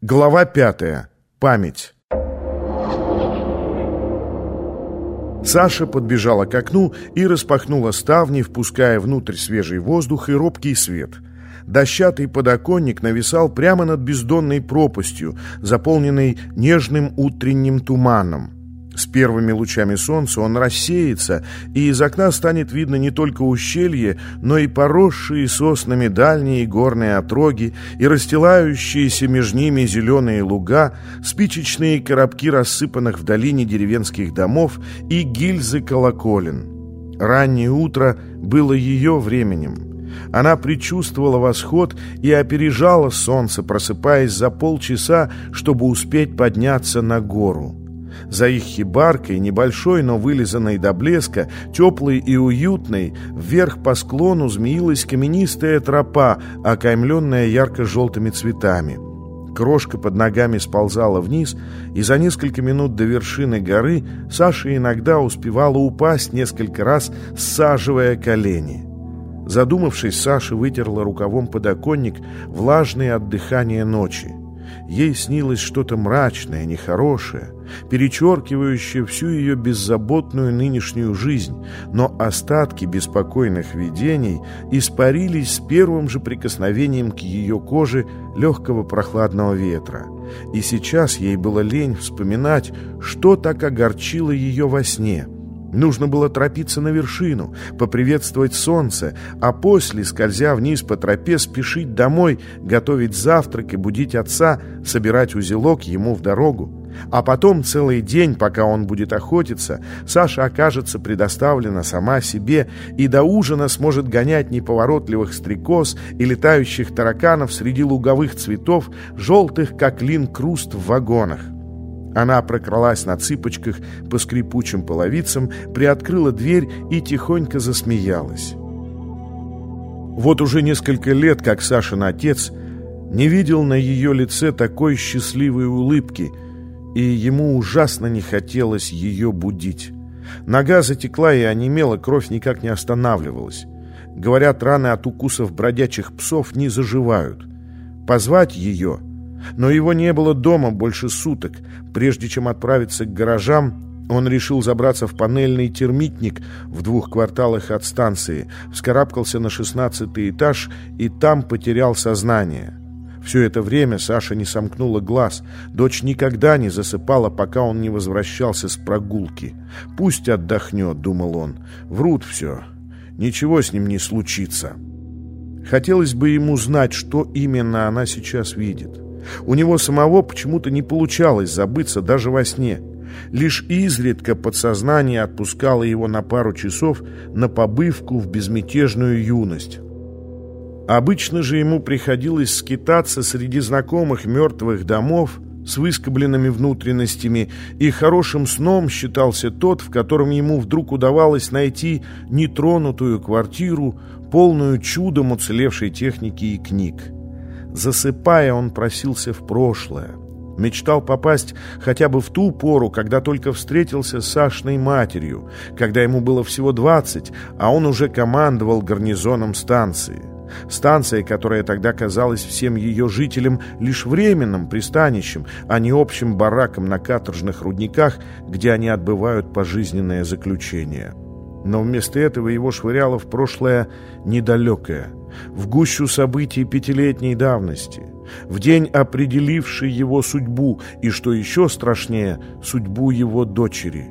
Глава пятая. Память. Саша подбежала к окну и распахнула ставни, впуская внутрь свежий воздух и робкий свет. Дощатый подоконник нависал прямо над бездонной пропастью, заполненной нежным утренним туманом. С первыми лучами солнца он рассеется, и из окна станет видно не только ущелье, но и поросшие соснами дальние горные отроги и расстилающиеся между ними зеленые луга, спичечные коробки рассыпанных в долине деревенских домов и гильзы колоколен. Раннее утро было ее временем. Она предчувствовала восход и опережала солнце, просыпаясь за полчаса, чтобы успеть подняться на гору. За их хибаркой, небольшой, но вылизанной до блеска, теплой и уютной, вверх по склону змеилась каменистая тропа, окаймленная ярко-желтыми цветами. Крошка под ногами сползала вниз, и за несколько минут до вершины горы Саша иногда успевала упасть несколько раз, саживая колени. Задумавшись, Саша вытерла рукавом подоконник, влажный от дыхания ночи. Ей снилось что-то мрачное, нехорошее, перечеркивающее всю ее беззаботную нынешнюю жизнь, но остатки беспокойных видений испарились с первым же прикосновением к ее коже легкого прохладного ветра. И сейчас ей было лень вспоминать, что так огорчило ее во сне – Нужно было торопиться на вершину, поприветствовать солнце, а после, скользя вниз по тропе, спешить домой, готовить завтрак и будить отца, собирать узелок ему в дорогу. А потом целый день, пока он будет охотиться, Саша окажется предоставлена сама себе и до ужина сможет гонять неповоротливых стрекоз и летающих тараканов среди луговых цветов, желтых, как лин круст в вагонах. Она прокралась на цыпочках по скрипучим половицам, приоткрыла дверь и тихонько засмеялась. Вот уже несколько лет, как Сашин отец, не видел на ее лице такой счастливой улыбки, и ему ужасно не хотелось ее будить. Нога затекла и онемела, кровь никак не останавливалась. Говорят, раны от укусов бродячих псов не заживают. Позвать ее — но его не было дома больше суток. Прежде чем отправиться к гаражам, он решил забраться в панельный термитник в двух кварталах от станции, вскарабкался на шестнадцатый этаж и там потерял сознание. Все это время Саша не сомкнула глаз. Дочь никогда не засыпала, пока он не возвращался с прогулки. «Пусть отдохнет», — думал он. «Врут все. Ничего с ним не случится». Хотелось бы ему знать, что именно она сейчас видит. У него самого почему-то не получалось забыться даже во сне. Лишь изредка подсознание отпускало его на пару часов на побывку в безмятежную юность. Обычно же ему приходилось скитаться среди знакомых мертвых домов с выскобленными внутренностями, и хорошим сном считался тот, в котором ему вдруг удавалось найти нетронутую квартиру, полную чудом уцелевшей техники и книг. Засыпая, он просился в прошлое. Мечтал попасть хотя бы в ту пору, когда только встретился с Сашной матерью, когда ему было всего 20, а он уже командовал гарнизоном станции. Станция, которая тогда казалась всем ее жителям лишь временным пристанищем, а не общим бараком на каторжных рудниках, где они отбывают пожизненное заключение. Но вместо этого его швыряло в прошлое недалекое – в гущу событий пятилетней давности, в день, определивший его судьбу и, что еще страшнее, судьбу его дочери.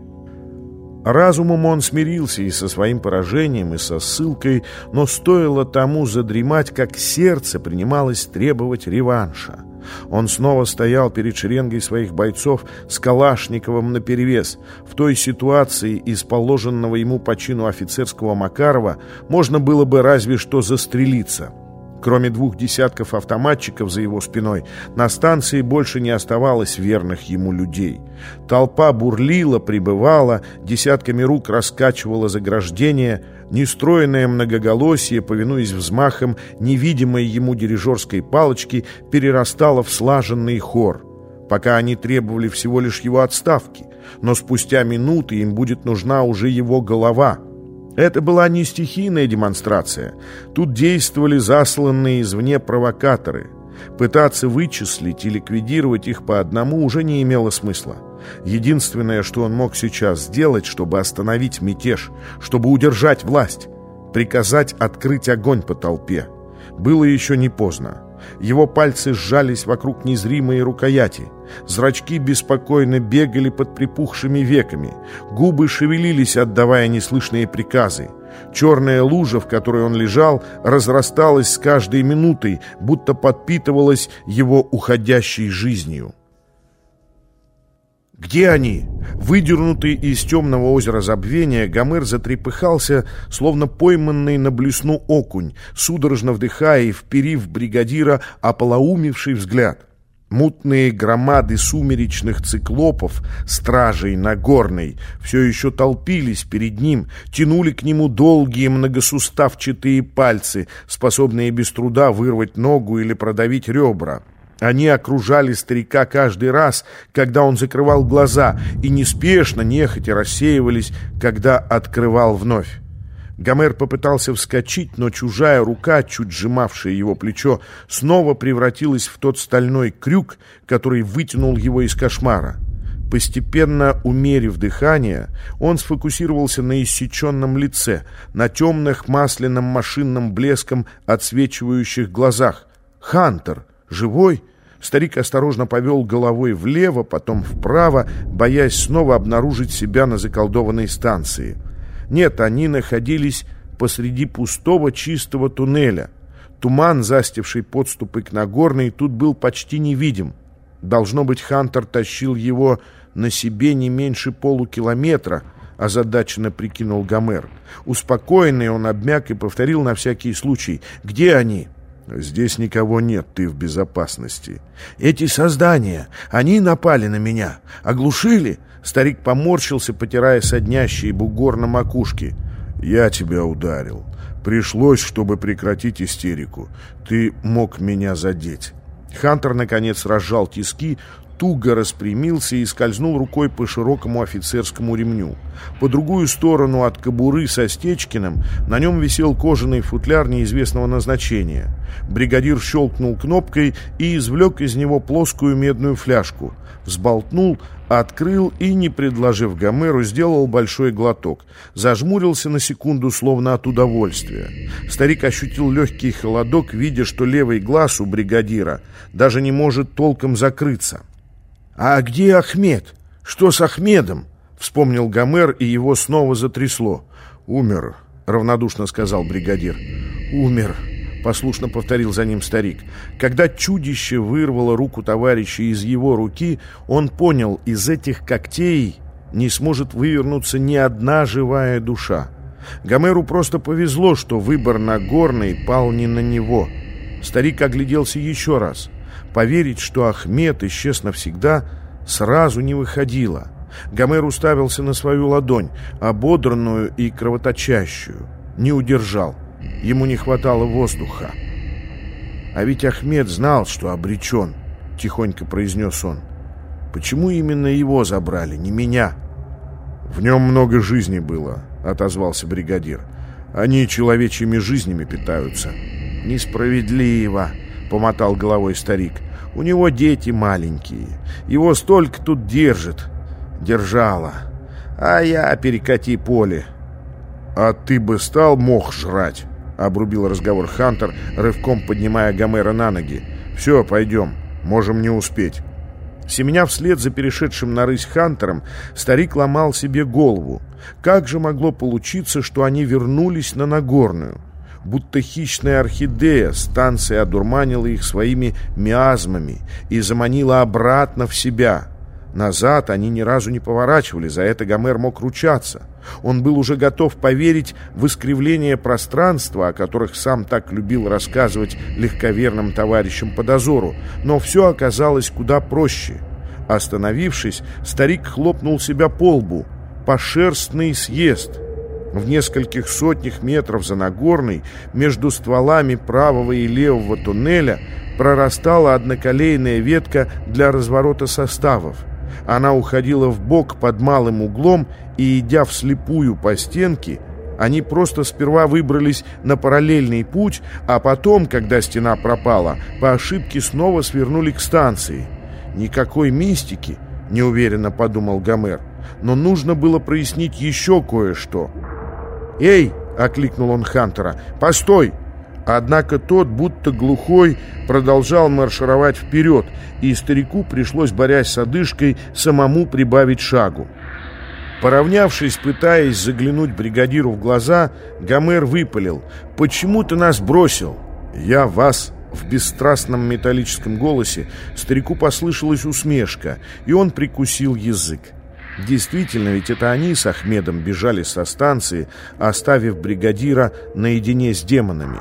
Разумом он смирился и со своим поражением, и со ссылкой, но стоило тому задремать, как сердце принималось требовать реванша. Он снова стоял перед шеренгой своих бойцов с Калашниковым наперевес. В той ситуации из положенного ему по чину офицерского Макарова можно было бы разве что застрелиться. Кроме двух десятков автоматчиков за его спиной, на станции больше не оставалось верных ему людей. Толпа бурлила, прибывала, десятками рук раскачивала заграждение, нестроенное многоголосие, повинуясь взмахам невидимой ему дирижерской палочки, перерастало в слаженный хор. Пока они требовали всего лишь его отставки, но спустя минуты им будет нужна уже его голова – это была не стихийная демонстрация. Тут действовали засланные извне провокаторы. Пытаться вычислить и ликвидировать их по одному уже не имело смысла. Единственное, что он мог сейчас сделать, чтобы остановить мятеж, чтобы удержать власть, приказать открыть огонь по толпе. Было еще не поздно. Его пальцы сжались вокруг незримой рукояти. Зрачки беспокойно бегали под припухшими веками. Губы шевелились, отдавая неслышные приказы. Черная лужа, в которой он лежал, разрасталась с каждой минутой, будто подпитывалась его уходящей жизнью. Где они? Выдернутый из темного озера забвения, Гомер затрепыхался, словно пойманный на блесну окунь, судорожно вдыхая и вперив бригадира ополоумевший взгляд. Мутные громады сумеречных циклопов, стражей Нагорной, все еще толпились перед ним, тянули к нему долгие многосуставчатые пальцы, способные без труда вырвать ногу или продавить ребра. Они окружали старика каждый раз, когда он закрывал глаза, и неспешно, нехотя рассеивались, когда открывал вновь. Гомер попытался вскочить, но чужая рука, чуть сжимавшая его плечо, снова превратилась в тот стальной крюк, который вытянул его из кошмара. Постепенно умерив дыхание, он сфокусировался на иссеченном лице, на темных масляным машинным блеском отсвечивающих глазах. «Хантер!» Живой? Старик осторожно повел головой влево, потом вправо, боясь снова обнаружить себя на заколдованной станции. Нет, они находились посреди пустого чистого туннеля. Туман, застивший подступы к Нагорной, тут был почти невидим. Должно быть, Хантер тащил его на себе не меньше полукилометра, озадаченно прикинул Гомер. Успокоенный он обмяк и повторил на всякий случай. «Где они?» «Здесь никого нет, ты в безопасности». «Эти создания, они напали на меня, оглушили?» Старик поморщился, потирая соднящий бугор на макушке. «Я тебя ударил. Пришлось, чтобы прекратить истерику. Ты мог меня задеть». Хантер, наконец, разжал тиски, туго распрямился и скользнул рукой по широкому офицерскому ремню. По другую сторону от кобуры со Стечкиным на нем висел кожаный футляр неизвестного назначения. Бригадир щелкнул кнопкой и извлек из него плоскую медную фляжку. Взболтнул, открыл и, не предложив Гомеру, сделал большой глоток. Зажмурился на секунду, словно от удовольствия. Старик ощутил легкий холодок, видя, что левый глаз у бригадира даже не может толком закрыться. «А где Ахмед? Что с Ахмедом?» Вспомнил Гомер, и его снова затрясло. «Умер», — равнодушно сказал бригадир. «Умер», — послушно повторил за ним старик. Когда чудище вырвало руку товарища из его руки, он понял, из этих когтей не сможет вывернуться ни одна живая душа. Гомеру просто повезло, что выбор на горный пал не на него. Старик огляделся еще раз — Поверить, что Ахмед исчез навсегда, сразу не выходило. Гомер уставился на свою ладонь, ободранную и кровоточащую. Не удержал. Ему не хватало воздуха. «А ведь Ахмед знал, что обречен», — тихонько произнес он. «Почему именно его забрали, не меня?» «В нем много жизни было», — отозвался бригадир. «Они человечьими жизнями питаются». «Несправедливо», — помотал головой старик. У него дети маленькие. Его столько тут держит. Держала. А я перекати поле. А ты бы стал мох жрать? Обрубил разговор Хантер, рывком поднимая Гомера на ноги. Все, пойдем. Можем не успеть. Семеня вслед за перешедшим на рысь Хантером, старик ломал себе голову. Как же могло получиться, что они вернулись на Нагорную? будто хищная орхидея, станция одурманила их своими миазмами и заманила обратно в себя. Назад они ни разу не поворачивали, за это Гомер мог ручаться. Он был уже готов поверить в искривление пространства, о которых сам так любил рассказывать легковерным товарищам по дозору, но все оказалось куда проще. Остановившись, старик хлопнул себя по лбу. «Пошерстный съезд!» В нескольких сотнях метров за Нагорной, между стволами правого и левого туннеля, прорастала одноколейная ветка для разворота составов. Она уходила в бок под малым углом и, идя вслепую по стенке, Они просто сперва выбрались на параллельный путь, а потом, когда стена пропала, по ошибке снова свернули к станции. Никакой мистики, неуверенно подумал Гомер, но нужно было прояснить еще кое-что. «Эй!» — окликнул он Хантера. «Постой!» Однако тот, будто глухой, продолжал маршировать вперед, и старику пришлось, борясь с одышкой, самому прибавить шагу. Поравнявшись, пытаясь заглянуть бригадиру в глаза, Гомер выпалил. «Почему ты нас бросил?» «Я вас...» В бесстрастном металлическом голосе старику послышалась усмешка, и он прикусил язык. Действительно, ведь это они с Ахмедом бежали со станции, оставив бригадира наедине с демонами.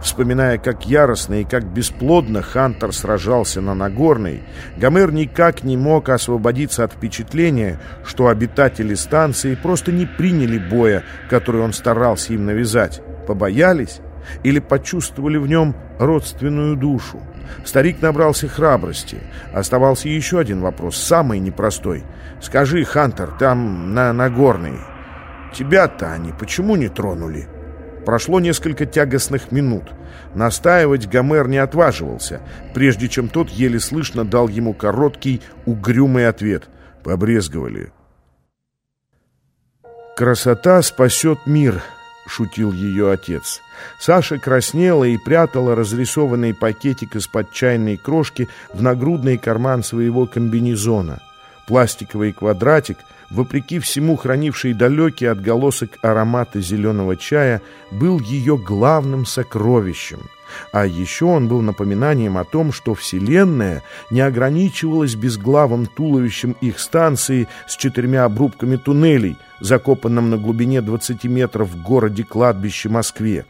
Вспоминая, как яростно и как бесплодно Хантер сражался на Нагорной, Гомер никак не мог освободиться от впечатления, что обитатели станции просто не приняли боя, который он старался им навязать. Побоялись? Или почувствовали в нем родственную душу? Старик набрался храбрости. Оставался еще один вопрос, самый непростой. «Скажи, Хантер, там на Нагорной, тебя-то они почему не тронули?» Прошло несколько тягостных минут. Настаивать Гомер не отваживался, прежде чем тот еле слышно дал ему короткий, угрюмый ответ. Побрезговали. «Красота спасет мир», — шутил ее отец. Саша краснела и прятала разрисованный пакетик из-под чайной крошки в нагрудный карман своего комбинезона. Пластиковый квадратик, вопреки всему хранивший далекий отголосок аромата зеленого чая, был ее главным сокровищем. А еще он был напоминанием о том, что Вселенная не ограничивалась безглавым туловищем их станции с четырьмя обрубками туннелей, закопанным на глубине 20 метров в городе-кладбище Москве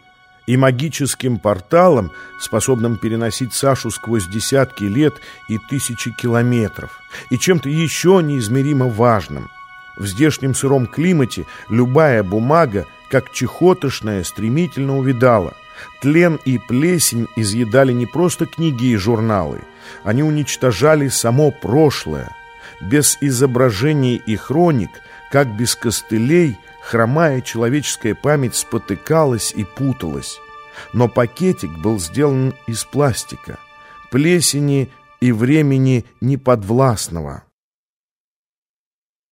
и магическим порталом, способным переносить Сашу сквозь десятки лет и тысячи километров, и чем-то еще неизмеримо важным. В здешнем сыром климате любая бумага, как чехотошная, стремительно увидала. Тлен и плесень изъедали не просто книги и журналы, они уничтожали само прошлое. Без изображений и хроник, как без костылей – Хромая человеческая память спотыкалась и путалась. Но пакетик был сделан из пластика, плесени и времени неподвластного.